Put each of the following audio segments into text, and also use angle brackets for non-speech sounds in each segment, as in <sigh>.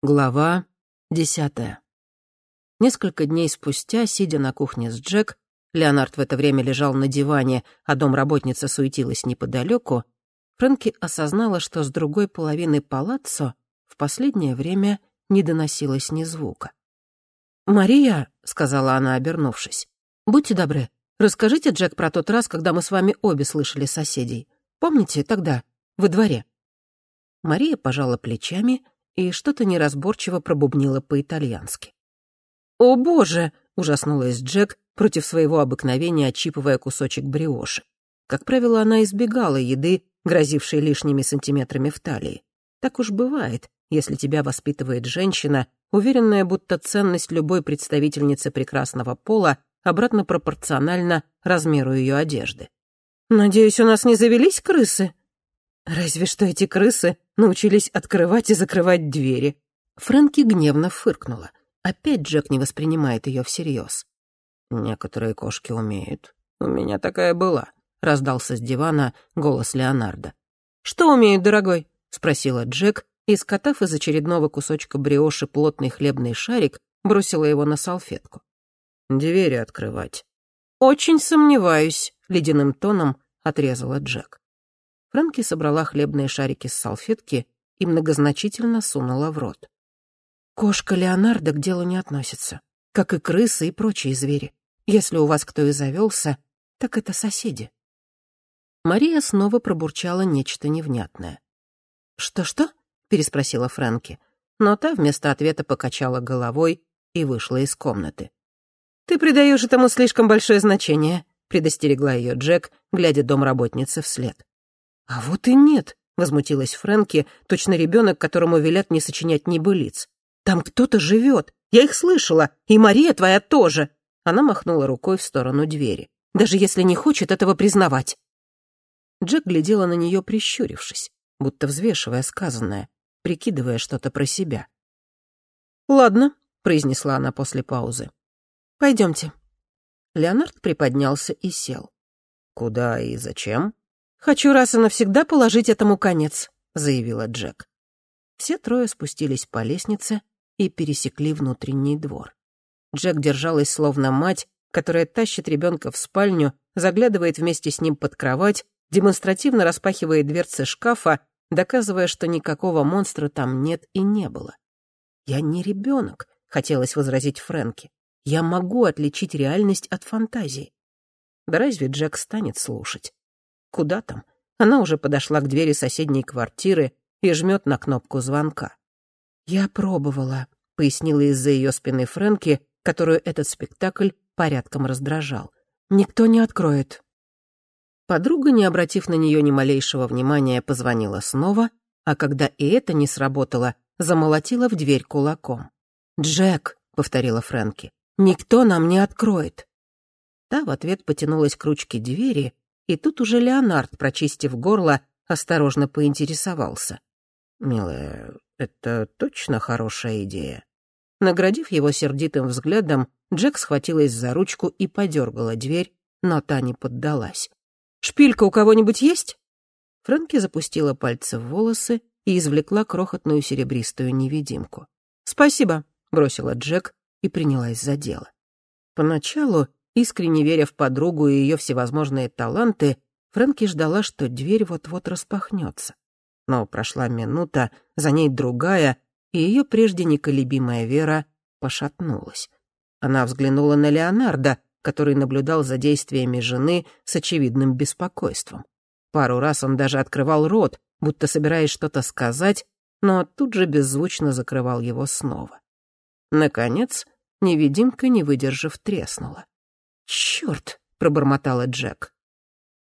Глава десятая. Несколько дней спустя, сидя на кухне с Джек, Леонард в это время лежал на диване, а домработница суетилась неподалеку, Фрэнки осознала, что с другой половины палаццо в последнее время не доносилось ни звука. «Мария», — сказала она, обернувшись, — «будьте добры, расскажите, Джек, про тот раз, когда мы с вами обе слышали соседей. Помните тогда, во дворе?» Мария пожала плечами — и что-то неразборчиво пробубнила по-итальянски. «О, боже!» — ужаснулась Джек, против своего обыкновения отщипывая кусочек бриоши. Как правило, она избегала еды, грозившей лишними сантиметрами в талии. Так уж бывает, если тебя воспитывает женщина, уверенная, будто ценность любой представительницы прекрасного пола обратно пропорциональна размеру ее одежды. «Надеюсь, у нас не завелись крысы?» «Разве что эти крысы научились открывать и закрывать двери. Фрэнки гневно фыркнула. Опять Джек не воспринимает ее всерьез. «Некоторые кошки умеют. У меня такая была», — раздался с дивана голос Леонардо. «Что умеют, дорогой?» — спросила Джек, и, скотав из очередного кусочка бриоши плотный хлебный шарик, бросила его на салфетку. «Двери открывать». «Очень сомневаюсь», — ледяным тоном отрезала Джек. Фрэнки собрала хлебные шарики с салфетки и многозначительно сунула в рот. «Кошка Леонардо к делу не относится, как и крысы и прочие звери. Если у вас кто и завелся, так это соседи». Мария снова пробурчала нечто невнятное. «Что-что?» — переспросила Фрэнки, но та вместо ответа покачала головой и вышла из комнаты. «Ты придаешь этому слишком большое значение», — предостерегла ее Джек, глядя домработнице вслед. «А вот и нет», — возмутилась Фрэнки, точно ребенок, которому велят не сочинять небылиц. «Там кто-то живет. Я их слышала. И Мария твоя тоже». Она махнула рукой в сторону двери. «Даже если не хочет этого признавать». Джек глядела на нее, прищурившись, будто взвешивая сказанное, прикидывая что-то про себя. «Ладно», — произнесла она после паузы. «Пойдемте». Леонард приподнялся и сел. «Куда и зачем?» «Хочу раз и навсегда положить этому конец», — заявила Джек. Все трое спустились по лестнице и пересекли внутренний двор. Джек держалась словно мать, которая тащит ребенка в спальню, заглядывает вместе с ним под кровать, демонстративно распахивает дверцы шкафа, доказывая, что никакого монстра там нет и не было. «Я не ребенок», — хотелось возразить Фрэнки. «Я могу отличить реальность от фантазии». Да разве Джек станет слушать? Куда там? Она уже подошла к двери соседней квартиры и жмет на кнопку звонка. «Я пробовала», — пояснила из-за ее спины Фрэнки, которую этот спектакль порядком раздражал. «Никто не откроет». Подруга, не обратив на нее ни малейшего внимания, позвонила снова, а когда и это не сработало, замолотила в дверь кулаком. «Джек», — повторила Фрэнки, — «никто нам не откроет». Та в ответ потянулась к ручке двери, и тут уже Леонард, прочистив горло, осторожно поинтересовался. «Милая, это точно хорошая идея?» Наградив его сердитым взглядом, Джек схватилась за ручку и подергала дверь, но та не поддалась. «Шпилька у кого-нибудь есть?» Фрэнки запустила пальцы в волосы и извлекла крохотную серебристую невидимку. «Спасибо», — бросила Джек и принялась за дело. Поначалу Искренне веря в подругу и ее всевозможные таланты, Фрэнки ждала, что дверь вот-вот распахнется. Но прошла минута, за ней другая, и ее прежде неколебимая вера пошатнулась. Она взглянула на Леонардо, который наблюдал за действиями жены с очевидным беспокойством. Пару раз он даже открывал рот, будто собираясь что-то сказать, но тут же беззвучно закрывал его снова. Наконец, невидимка, не выдержав, треснула. «Чёрт!» — пробормотала Джек.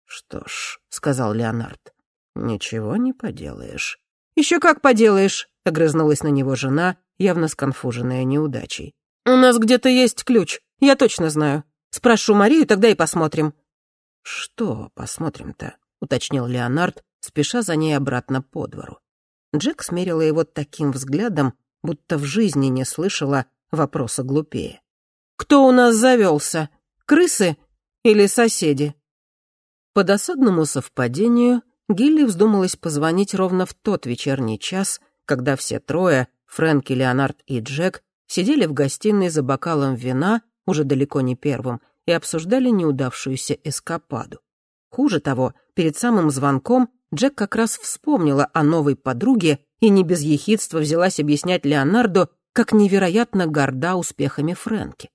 «Что ж», — сказал Леонард, — «ничего не поделаешь». «Еще как поделаешь!» — огрызнулась на него жена, явно сконфуженная неудачей. «У нас где-то есть ключ, я точно знаю. Спрошу Марию, тогда и посмотрим». «Что посмотрим-то?» — уточнил Леонард, спеша за ней обратно по двору. Джек смерила его таким взглядом, будто в жизни не слышала вопроса глупее. «Кто у нас завелся? Крысы или соседи?» По досадному совпадению Гилли вздумалась позвонить ровно в тот вечерний час, когда все трое, Фрэнки, Леонард и Джек сидели в гостиной за бокалом вина, уже далеко не первым, и обсуждали неудавшуюся эскападу. Хуже того, перед самым звонком Джек как раз вспомнила о новой подруге и не без ехидства взялась объяснять Леонарду, как невероятно горда успехами Фрэнки.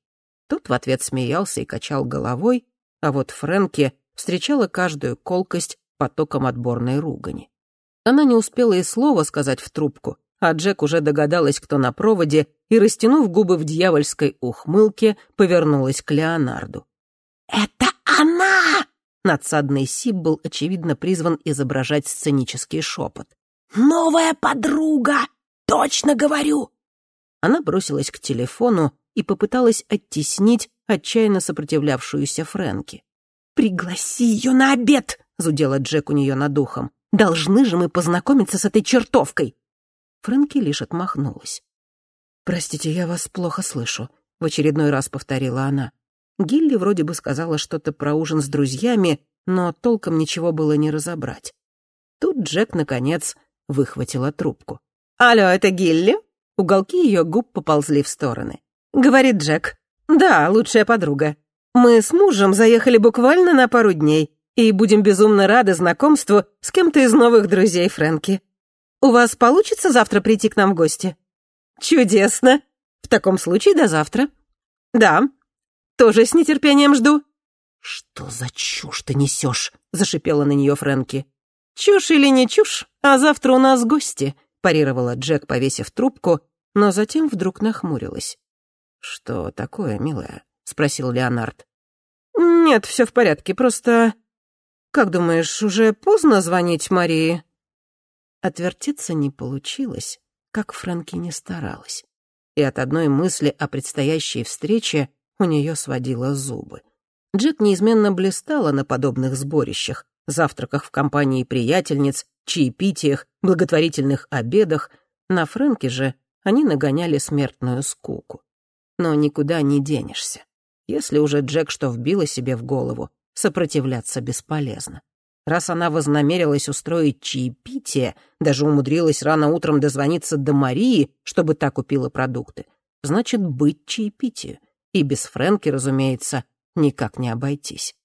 Тот в ответ смеялся и качал головой, а вот Фрэнки встречала каждую колкость потоком отборной ругани. Она не успела и слова сказать в трубку, а Джек уже догадалась, кто на проводе, и, растянув губы в дьявольской ухмылке, повернулась к Леонарду. «Это она!» Надсадный сип был, очевидно, призван изображать сценический шепот. «Новая подруга! Точно говорю!» Она бросилась к телефону и попыталась оттеснить отчаянно сопротивлявшуюся Фрэнки. «Пригласи ее на обед!» — зудела Джек у нее над ухом. «Должны же мы познакомиться с этой чертовкой!» Фрэнки лишь отмахнулась. «Простите, я вас плохо слышу», — в очередной раз повторила она. Гилли вроде бы сказала что-то про ужин с друзьями, но толком ничего было не разобрать. Тут Джек, наконец, выхватила трубку. «Алло, это Гилли?» Уголки ее губ поползли в стороны. Говорит Джек. «Да, лучшая подруга. Мы с мужем заехали буквально на пару дней и будем безумно рады знакомству с кем-то из новых друзей Фрэнки. У вас получится завтра прийти к нам в гости?» «Чудесно. В таком случае до завтра». «Да, тоже с нетерпением жду». «Что за чушь ты несешь?» — зашипела на нее Фрэнки. «Чушь или не чушь, а завтра у нас гости», — парировала Джек, повесив трубку, но затем вдруг нахмурилась. «Что такое, милая?» — спросил Леонард. «Нет, все в порядке, просто... Как думаешь, уже поздно звонить Марии?» Отвертеться не получилось, как Фрэнки не старалась. И от одной мысли о предстоящей встрече у нее сводило зубы. Джек неизменно блистала на подобных сборищах, завтраках в компании приятельниц, чаепитиях, благотворительных обедах. На Фрэнке же они нагоняли смертную скуку. Но никуда не денешься. Если уже Джек что вбила себе в голову, сопротивляться бесполезно. Раз она вознамерилась устроить чаепитие, даже умудрилась рано утром дозвониться до Марии, чтобы та купила продукты, значит, быть чаепитию. И без Фрэнки, разумеется, никак не обойтись.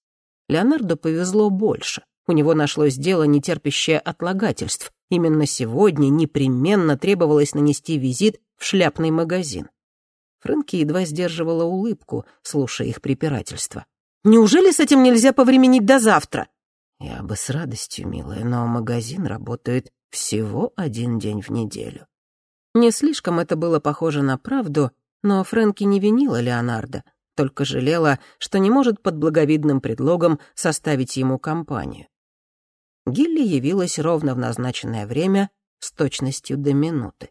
Леонардо повезло больше. У него нашлось дело, не терпящее отлагательств. Именно сегодня непременно требовалось нанести визит в шляпный магазин. Фрэнки едва сдерживала улыбку, слушая их препирательство. «Неужели с этим нельзя повременить до завтра?» «Я бы с радостью, милая, но магазин работает всего один день в неделю». Не слишком это было похоже на правду, но Фрэнки не винила Леонардо, только жалела, что не может под благовидным предлогом составить ему компанию. Гилли явилась ровно в назначенное время с точностью до минуты.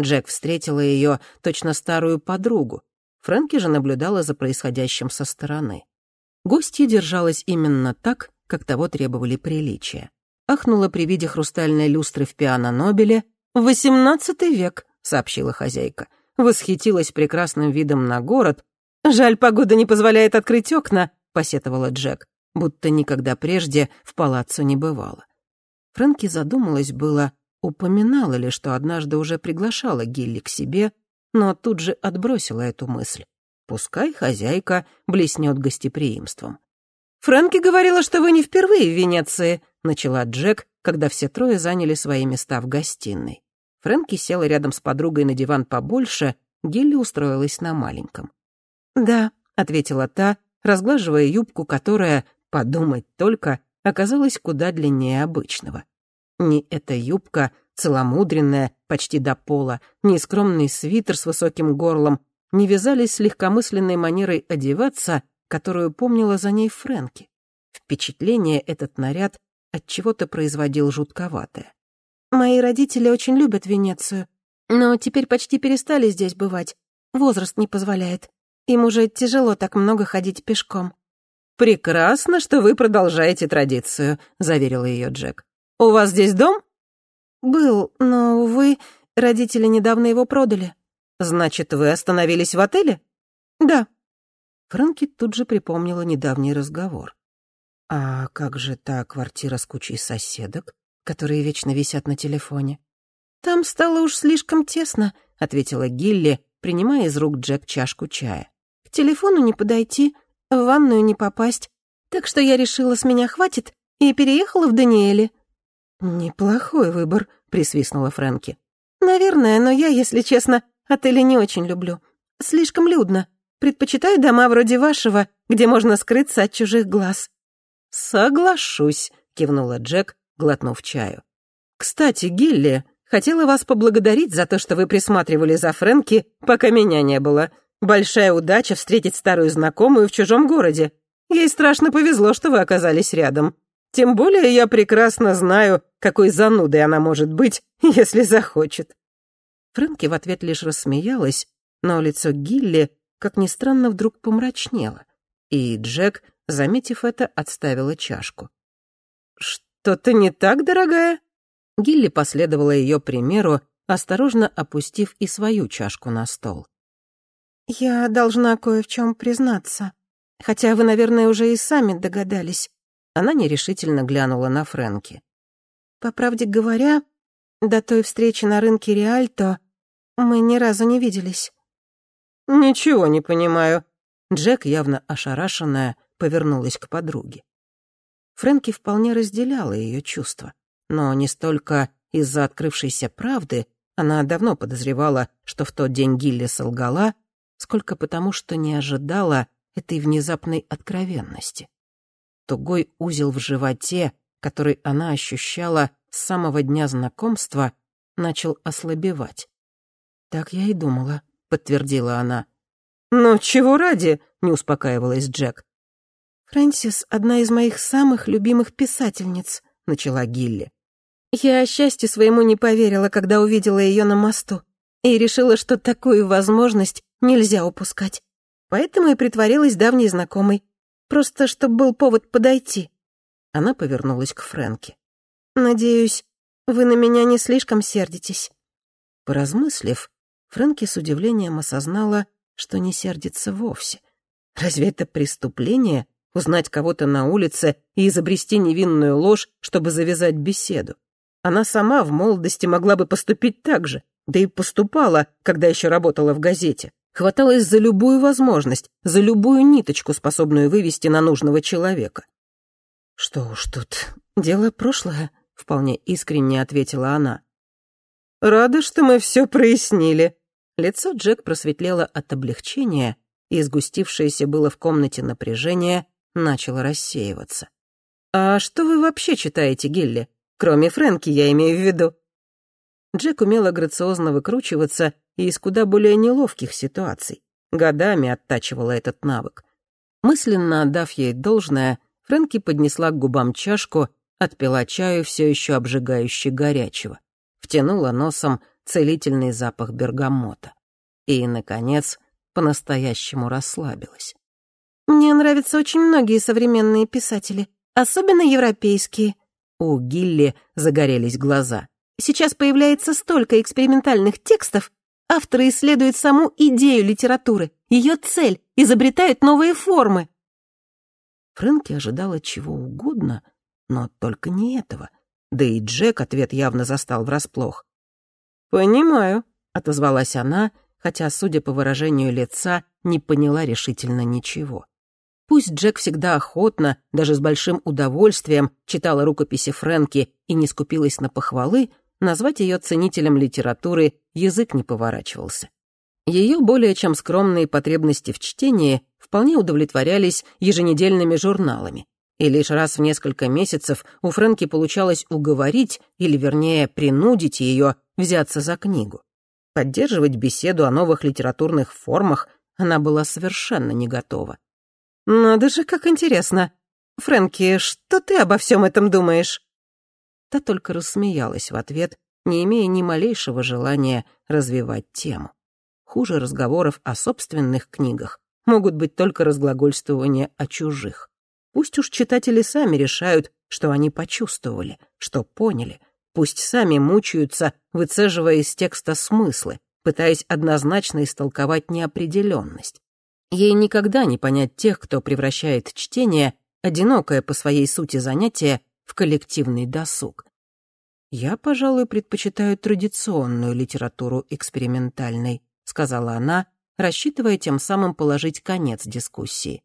Джек встретила ее, точно старую подругу. Фрэнки же наблюдала за происходящим со стороны. Гостья держалась именно так, как того требовали приличия. Ахнула при виде хрустальной люстры в пиано-нобеле. «Восемнадцатый век», — сообщила хозяйка. Восхитилась прекрасным видом на город. «Жаль, погода не позволяет открыть окна», — посетовала Джек, будто никогда прежде в палаццо не бывало. Фрэнки задумалась было, упоминала ли, что однажды уже приглашала Гилли к себе, но тут же отбросила эту мысль. Пускай хозяйка блеснет гостеприимством. «Фрэнки говорила, что вы не впервые в Венеции», — начала Джек, когда все трое заняли свои места в гостиной. Фрэнки села рядом с подругой на диван побольше, Гилли устроилась на маленьком. «Да», — ответила та, разглаживая юбку, которая, подумать только, оказалась куда длиннее обычного. Ни эта юбка, целомудренная, почти до пола, ни скромный свитер с высоким горлом не вязались с легкомысленной манерой одеваться, которую помнила за ней Фрэнки. Впечатление этот наряд от чего то производил жутковатое. «Мои родители очень любят Венецию, но теперь почти перестали здесь бывать. Возраст не позволяет. Им уже тяжело так много ходить пешком». «Прекрасно, что вы продолжаете традицию», — заверила ее Джек. «У вас здесь дом?» «Был, но, увы, родители недавно его продали». «Значит, вы остановились в отеле?» «Да». Фрэнки тут же припомнила недавний разговор. «А как же та квартира с кучей соседок, которые вечно висят на телефоне?» «Там стало уж слишком тесно», — ответила Гилли, принимая из рук Джек чашку чая. «К телефону не подойти, в ванную не попасть. Так что я решила, с меня хватит, и переехала в Даниэле». «Неплохой выбор», — присвистнула Фрэнки. «Наверное, но я, если честно, отели не очень люблю. Слишком людно. Предпочитаю дома вроде вашего, где можно скрыться от чужих глаз». «Соглашусь», — кивнула Джек, глотнув чаю. «Кстати, Гилли, хотела вас поблагодарить за то, что вы присматривали за Фрэнки, пока меня не было. Большая удача встретить старую знакомую в чужом городе. Ей страшно повезло, что вы оказались рядом. Тем более я прекрасно знаю, какой занудой она может быть, <laughs> если захочет». Фрэнки в ответ лишь рассмеялась, но лицо Гилли, как ни странно, вдруг помрачнело. И Джек, заметив это, отставила чашку. «Что-то не так, дорогая?» Гилли последовала ее примеру, осторожно опустив и свою чашку на стол. «Я должна кое в чем признаться. Хотя вы, наверное, уже и сами догадались». Она нерешительно глянула на Фрэнки. «По правде говоря, до той встречи на рынке Реальто мы ни разу не виделись». «Ничего не понимаю». Джек, явно ошарашенная, повернулась к подруге. Фрэнки вполне разделяла ее чувства, но не столько из-за открывшейся правды, она давно подозревала, что в тот день Гилли солгала, сколько потому, что не ожидала этой внезапной откровенности. Тугой узел в животе, который она ощущала с самого дня знакомства, начал ослабевать. «Так я и думала», — подтвердила она. «Но чего ради?» — не успокаивалась Джек. «Фрэнсис — одна из моих самых любимых писательниц», — начала Гилли. «Я счастью своему не поверила, когда увидела ее на мосту, и решила, что такую возможность нельзя упускать. Поэтому и притворилась давней знакомой, просто чтобы был повод подойти». Она повернулась к Фрэнке. «Надеюсь, вы на меня не слишком сердитесь». Поразмыслив, Фрэнки с удивлением осознала, что не сердится вовсе. Разве это преступление узнать кого-то на улице и изобрести невинную ложь, чтобы завязать беседу. Она сама в молодости могла бы поступить так же, да и поступала, когда еще работала в газете. Хваталась за любую возможность, за любую ниточку, способную вывести на нужного человека. «Что уж тут, дело прошлое», — вполне искренне ответила она. «Рада, что мы все прояснили». Лицо Джек просветлело от облегчения, и сгустившееся было в комнате напряжение начало рассеиваться. «А что вы вообще читаете, Гилли? Кроме Фрэнки, я имею в виду». Джек умела грациозно выкручиваться и из куда более неловких ситуаций. Годами оттачивала этот навык. Мысленно отдав ей должное, Фрэнки поднесла к губам чашку, отпила чаю, все еще обжигающе горячего. Втянула носом целительный запах бергамота. И, наконец, по-настоящему расслабилась. Мне нравятся очень многие современные писатели, особенно европейские». У Гилли загорелись глаза. «Сейчас появляется столько экспериментальных текстов. Авторы исследуют саму идею литературы, ее цель, изобретают новые формы». Фрэнки ожидала чего угодно, но только не этого. Да и Джек ответ явно застал врасплох. «Понимаю», — отозвалась она, хотя, судя по выражению лица, не поняла решительно ничего. Пусть Джек всегда охотно, даже с большим удовольствием, читала рукописи Фрэнки и не скупилась на похвалы, назвать ее ценителем литературы язык не поворачивался. Ее более чем скромные потребности в чтении вполне удовлетворялись еженедельными журналами. И лишь раз в несколько месяцев у Фрэнки получалось уговорить, или вернее принудить ее взяться за книгу. Поддерживать беседу о новых литературных формах она была совершенно не готова. «Надо же, как интересно. Фрэнки, что ты обо всем этом думаешь?» Та только рассмеялась в ответ, не имея ни малейшего желания развивать тему. Хуже разговоров о собственных книгах могут быть только разглагольствования о чужих. Пусть уж читатели сами решают, что они почувствовали, что поняли. Пусть сами мучаются, выцеживая из текста смыслы, пытаясь однозначно истолковать неопределенность. Ей никогда не понять тех, кто превращает чтение, одинокое по своей сути занятие, в коллективный досуг. «Я, пожалуй, предпочитаю традиционную литературу экспериментальной», сказала она, рассчитывая тем самым положить конец дискуссии.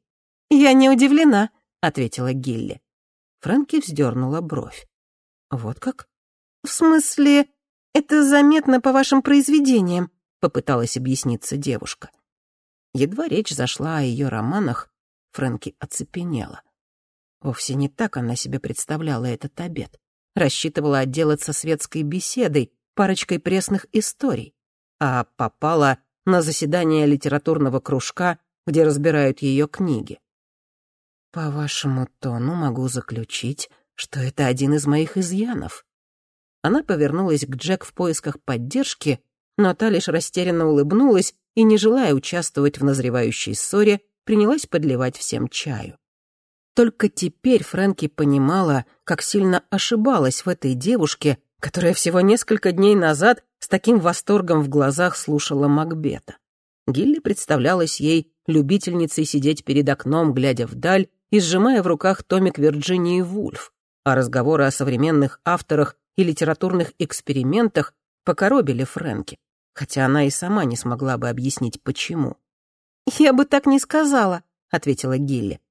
«Я не удивлена», — ответила Гилли. Фрэнки вздернула бровь. «Вот как?» «В смысле, это заметно по вашим произведениям», — попыталась объясниться девушка. Едва речь зашла о ее романах, Фрэнки оцепенела. Вовсе не так она себе представляла этот обед. Рассчитывала отделаться светской беседой, парочкой пресных историй, а попала на заседание литературного кружка, где разбирают ее книги. По вашему тону могу заключить, что это один из моих изъянов. Она повернулась к Джек в поисках поддержки, но та лишь растерянно улыбнулась и, не желая участвовать в назревающей ссоре, принялась подливать всем чаю. Только теперь Фрэнки понимала, как сильно ошибалась в этой девушке, которая всего несколько дней назад с таким восторгом в глазах слушала Макбета. Гилли представлялась ей любительницей сидеть перед окном, глядя вдаль и сжимая в руках томик Вирджинии Вульф, а разговоры о современных авторах и литературных экспериментах покоробили Фрэнки, хотя она и сама не смогла бы объяснить, почему. «Я бы так не сказала», — ответила Гилли.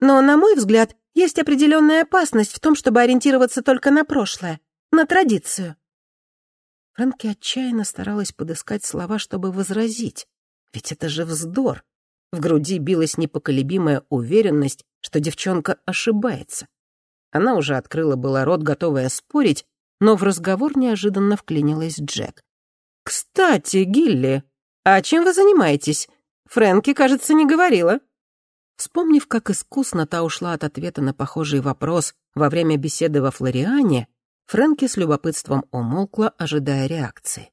Но, на мой взгляд, есть определенная опасность в том, чтобы ориентироваться только на прошлое, на традицию. Фрэнки отчаянно старалась подыскать слова, чтобы возразить. Ведь это же вздор. В груди билась непоколебимая уверенность, что девчонка ошибается. Она уже открыла было рот, готовая спорить, но в разговор неожиданно вклинилась Джек. «Кстати, Гилли, а чем вы занимаетесь? Фрэнки, кажется, не говорила». Вспомнив, как искусно та ушла от ответа на похожий вопрос во время беседы во Флориане, Фрэнки с любопытством умолкла, ожидая реакции.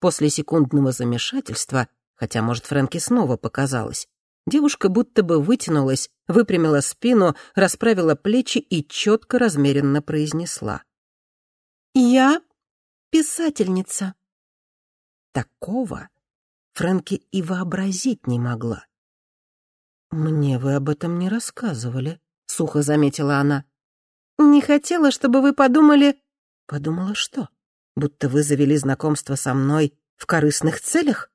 После секундного замешательства, хотя, может, Фрэнки снова показалось, девушка будто бы вытянулась, выпрямила спину, расправила плечи и четко, размеренно произнесла. «Я писательница». Такого Фрэнки и вообразить не могла. «Мне вы об этом не рассказывали», — сухо заметила она. «Не хотела, чтобы вы подумали...» «Подумала что? Будто вы завели знакомство со мной в корыстных целях?»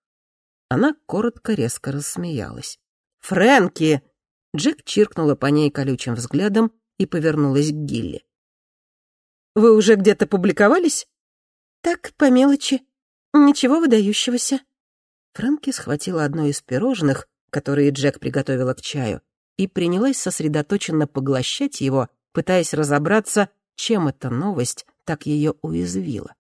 Она коротко-резко рассмеялась. «Фрэнки!» Джек чиркнула по ней колючим взглядом и повернулась к Гилли. «Вы уже где-то публиковались?» «Так, по мелочи. Ничего выдающегося». Фрэнки схватила одно из пирожных которые Джек приготовила к чаю, и принялась сосредоточенно поглощать его, пытаясь разобраться, чем эта новость так ее уязвила.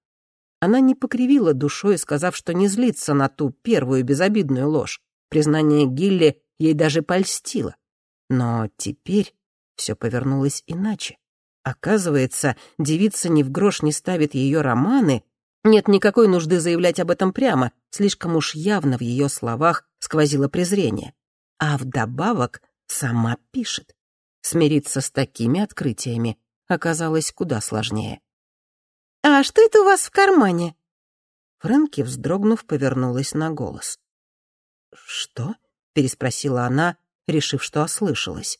Она не покривила душой, сказав, что не злится на ту первую безобидную ложь. Признание Гилли ей даже польстило. Но теперь все повернулось иначе. Оказывается, девица ни в грош не ставит ее романы. Нет никакой нужды заявлять об этом прямо, слишком уж явно в ее словах сквозило презрение. А вдобавок сама пишет. Смириться с такими открытиями оказалось куда сложнее. «А что это у вас в кармане?» Фрэнки, вздрогнув, повернулась на голос. «Что?» — переспросила она, решив, что ослышалась.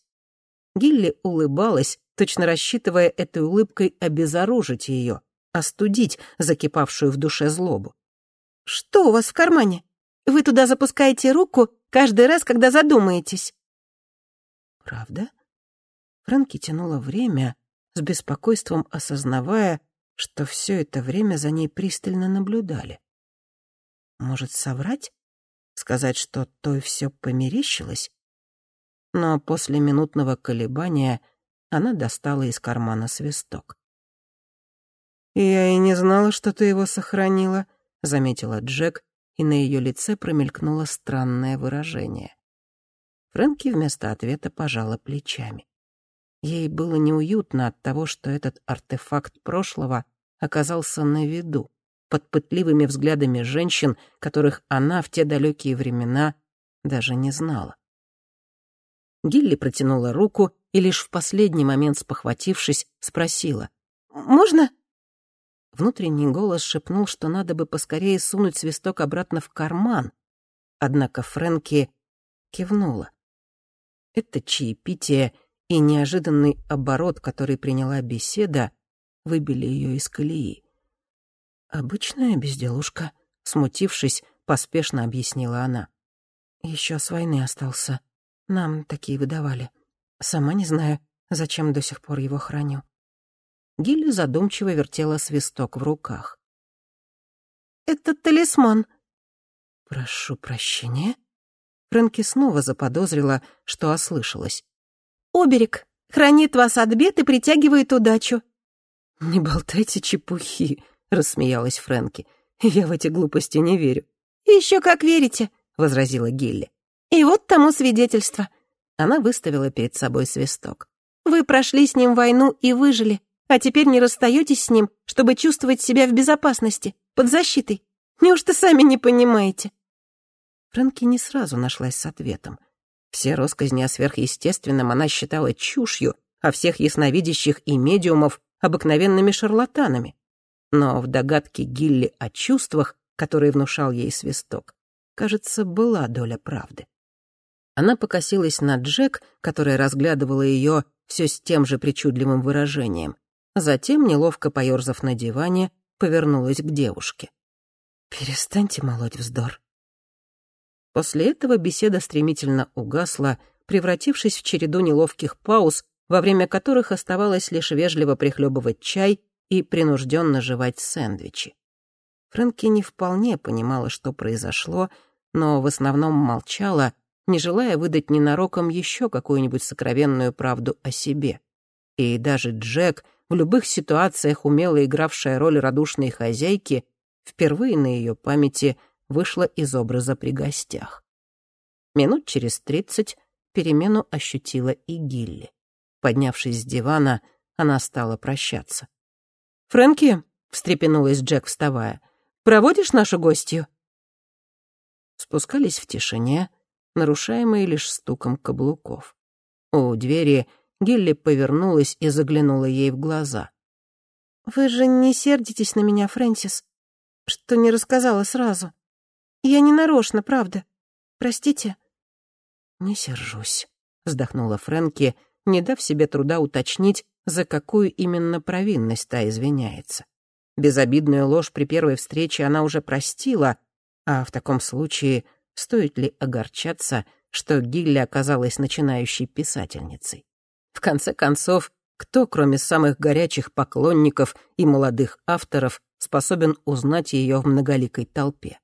Гилли улыбалась, точно рассчитывая этой улыбкой обезоружить ее, остудить закипавшую в душе злобу. «Что у вас в кармане? Вы туда запускаете руку каждый раз, когда задумаетесь». «Правда?» Фрэнки тянула время, с беспокойством осознавая, что все это время за ней пристально наблюдали. Может, соврать? Сказать, что той все померещилось? Но после минутного колебания она достала из кармана свисток. «Я и не знала, что ты его сохранила», — заметила Джек, и на ее лице промелькнуло странное выражение. Фрэнки вместо ответа пожала плечами. Ей было неуютно от того, что этот артефакт прошлого оказался на виду, под пытливыми взглядами женщин, которых она в те далекие времена даже не знала. Гилли протянула руку и лишь в последний момент спохватившись, спросила. «Можно?» Внутренний голос шепнул, что надо бы поскорее сунуть свисток обратно в карман. Однако Фрэнки кивнула. Это чаепитие и неожиданный оборот, который приняла беседа, выбили ее из колеи. «Обычная безделушка», — смутившись, поспешно объяснила она. Еще с войны остался. Нам такие выдавали. Сама не знаю, зачем до сих пор его храню». Гилли задумчиво вертела свисток в руках. «Это талисман». «Прошу прощения». Фрэнки снова заподозрила, что ослышалась. «Оберег. Хранит вас от бед и притягивает удачу». «Не болтайте чепухи», — рассмеялась Фрэнки. «Я в эти глупости не верю». «Еще как верите», — возразила Гилли. «И вот тому свидетельство». Она выставила перед собой свисток. «Вы прошли с ним войну и выжили а теперь не расстаетесь с ним, чтобы чувствовать себя в безопасности, под защитой. Неужто сами не понимаете?» Фрэнки не сразу нашлась с ответом. Все россказни о сверхъестественном она считала чушью, а всех ясновидящих и медиумов — обыкновенными шарлатанами. Но в догадке Гилли о чувствах, которые внушал ей свисток, кажется, была доля правды. Она покосилась на Джек, которая разглядывала ее все с тем же причудливым выражением. Затем, неловко поёрзав на диване, повернулась к девушке. «Перестаньте молоть вздор». После этого беседа стремительно угасла, превратившись в череду неловких пауз, во время которых оставалось лишь вежливо прихлебывать чай и принужденно жевать сэндвичи. Фрэнки не вполне понимала, что произошло, но в основном молчала, не желая выдать ненароком еще какую-нибудь сокровенную правду о себе. И даже Джек — в любых ситуациях умело игравшая роль радушной хозяйки, впервые на ее памяти вышла из образа при гостях. Минут через тридцать перемену ощутила и Гилли. Поднявшись с дивана, она стала прощаться. «Фрэнки», — встрепенулась Джек, вставая, — «проводишь нашу гостью?» Спускались в тишине, нарушаемые лишь стуком каблуков. У двери Гилли повернулась и заглянула ей в глаза. «Вы же не сердитесь на меня, Фрэнсис, что не рассказала сразу. Я не нарочно, правда. Простите». «Не сержусь», — вздохнула Фрэнки, не дав себе труда уточнить, за какую именно провинность та извиняется. Безобидную ложь при первой встрече она уже простила, а в таком случае стоит ли огорчаться, что Гилли оказалась начинающей писательницей? В конце концов, кто, кроме самых горячих поклонников и молодых авторов, способен узнать ее в многоликой толпе?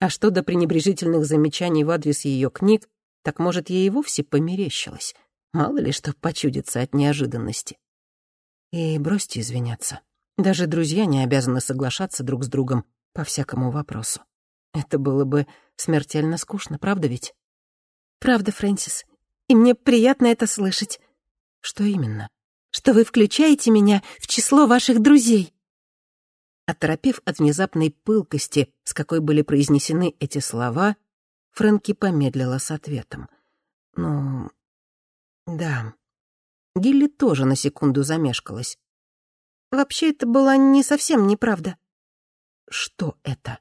А что до пренебрежительных замечаний в адрес ее книг, так, может, ей и вовсе померещилось. Мало ли что почудится от неожиданности. И бросьте извиняться. Даже друзья не обязаны соглашаться друг с другом по всякому вопросу. Это было бы смертельно скучно, правда ведь? Правда, Фрэнсис. И мне приятно это слышать. Что именно? Что вы включаете меня в число ваших друзей. Оторопев от внезапной пылкости, с какой были произнесены эти слова, Фрэнки помедлила с ответом. «Ну, да». Гилли тоже на секунду замешкалась. «Вообще, это была не совсем неправда». «Что это?»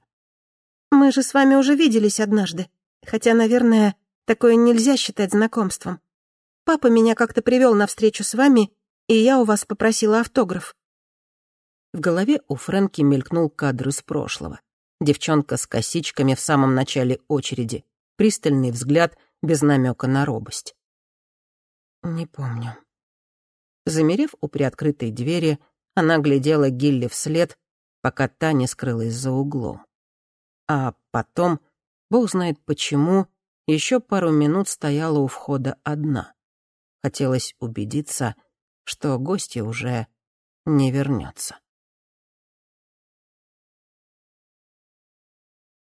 «Мы же с вами уже виделись однажды, хотя, наверное, такое нельзя считать знакомством. Папа меня как-то привел на встречу с вами, и я у вас попросила автограф». В голове у Фрэнки мелькнул кадр из прошлого. Девчонка с косичками в самом начале очереди, пристальный взгляд без намека на робость. «Не помню». Замерев у приоткрытой двери, она глядела Гилли вслед, пока та не скрылась за углом. А потом, бог знает почему, еще пару минут стояла у входа одна. Хотелось убедиться, что гостья уже не вернется.